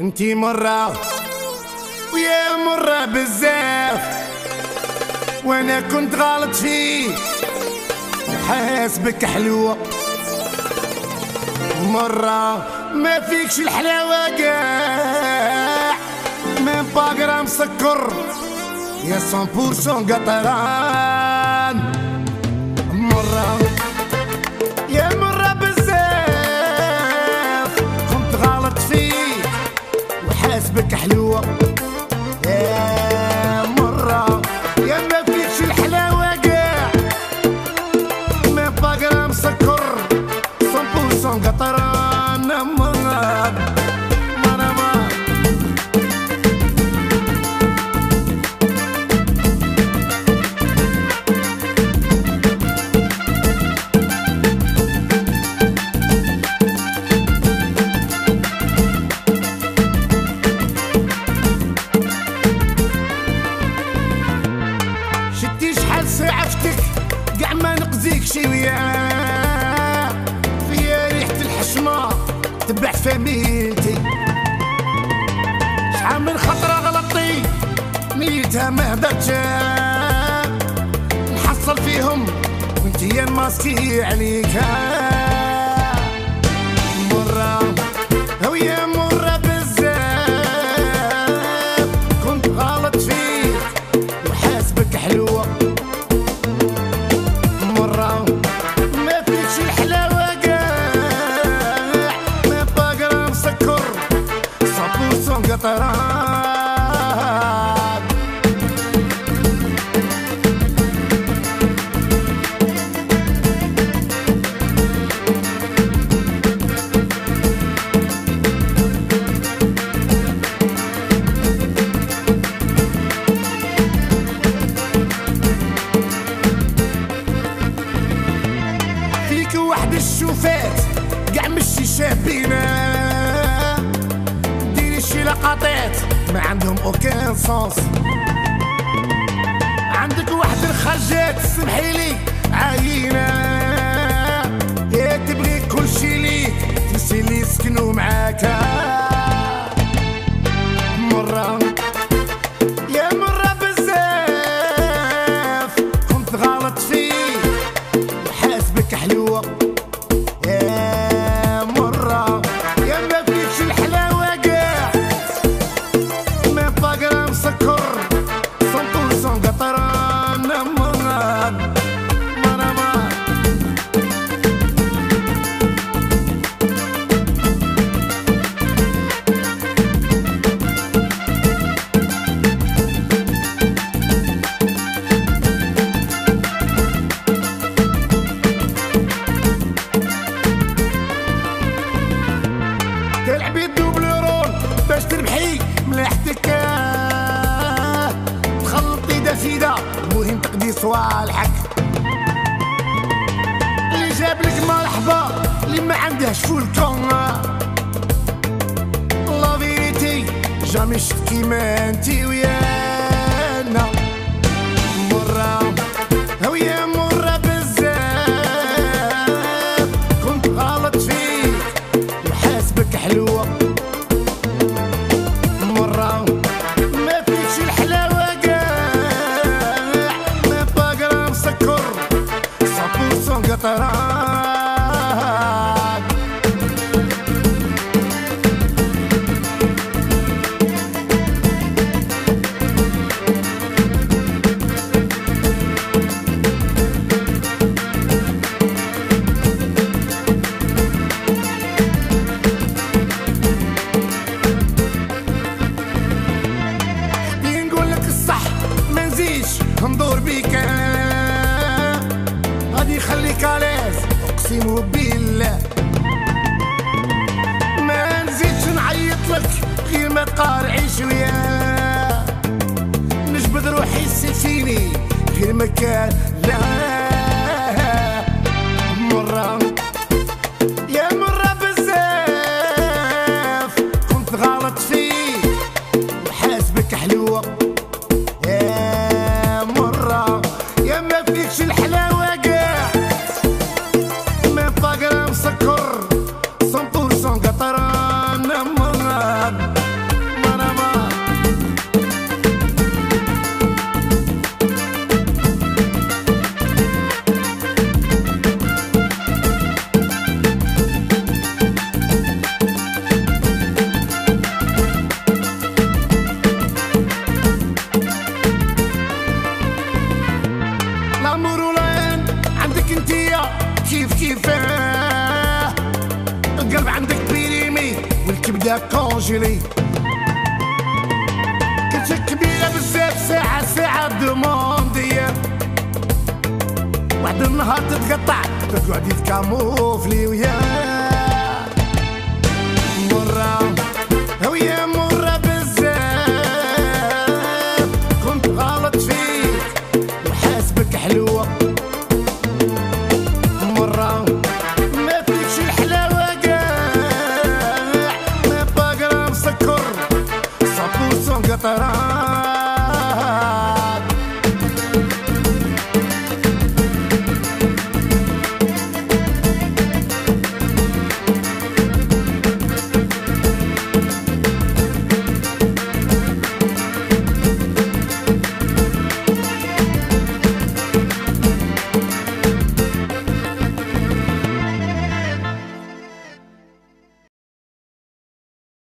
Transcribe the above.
انتي مرة ويا مرة بزاف وأنا كنت غلط فيك حاسبك حلوة. مرة ما فيكش الحلاوة قاع. من باقرا مسكر يا 100% قطران تبع فاميلتي شحال من خطرة غلطي نيتها ما هدرتش نحصل فيهم وانتي ماسكي عليك. ما عندهم اوكان سونس عندك واحد الخرجات سمحي لي. عاينة يا تبغي كل شي ليك. تنسي اللي يسكنوا معاك. تلعبي ال double rôle باش تربحي ملاحتك. تخلطي دا سيدا المهم تقضي صوالحك. اللي جاب لك مرحبا اللي ما عندهش fous le camp la vérité jamais شفت كيما انتي ويانا Tataran. غير ما تقارعي شوية نجبد روحي سيفيني غير ما كان لا مرة يا مرة بزاف كنت غلط فيك وحاسبك حلوة. يا مرة يا ما فيكش الحلاوة كونجيلي كنت كبيرة بزاف ساعة ساعة دوموندي واحد النهار تتقطع تقعدي تكاموفلي